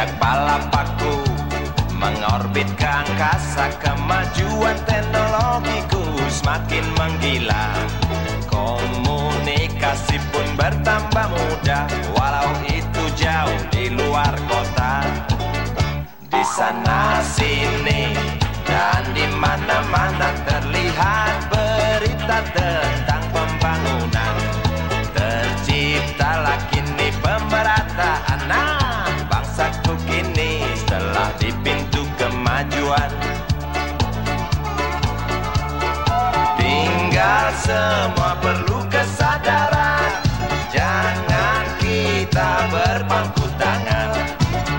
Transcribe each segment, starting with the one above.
Sejak balapaku mengorbit ke angkasa Kemajuan teknologiku semakin menggila. Komunikasi pun bertambah mudah Walau itu jauh di luar kota. Di sana sini dan di mana-mana terlihat berita kemajuan Tinggal semua perlu kesadaran. Jangan kita berpangku tangan.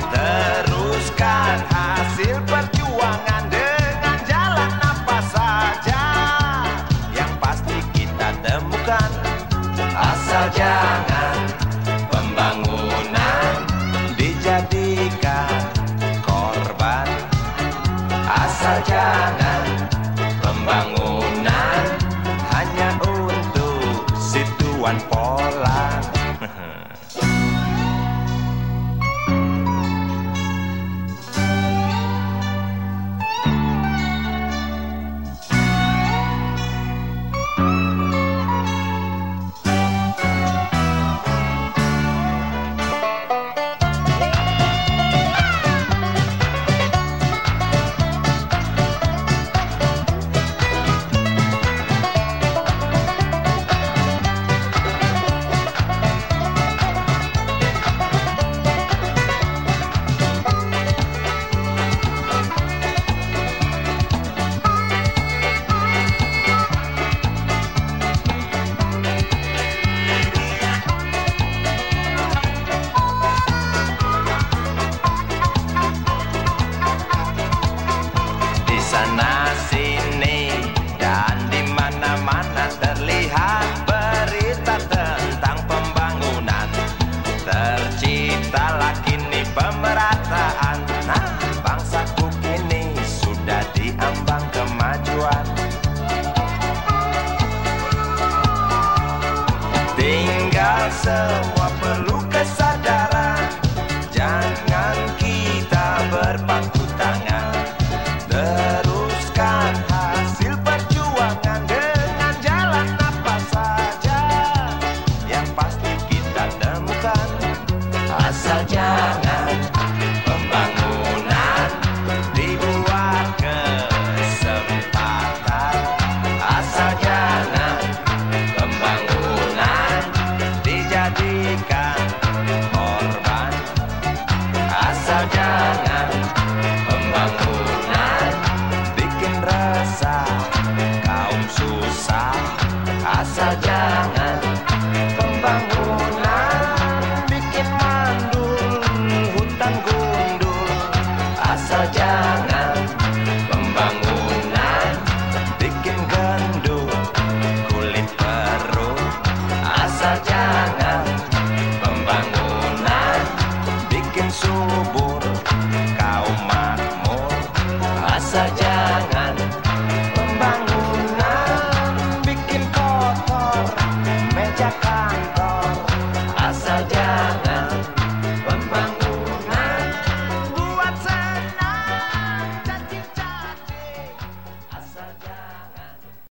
Teruskan hasil perjuangan Dengan jalan apa saja. Yang pasti kita temukan. Asal jangan jangan Tinggal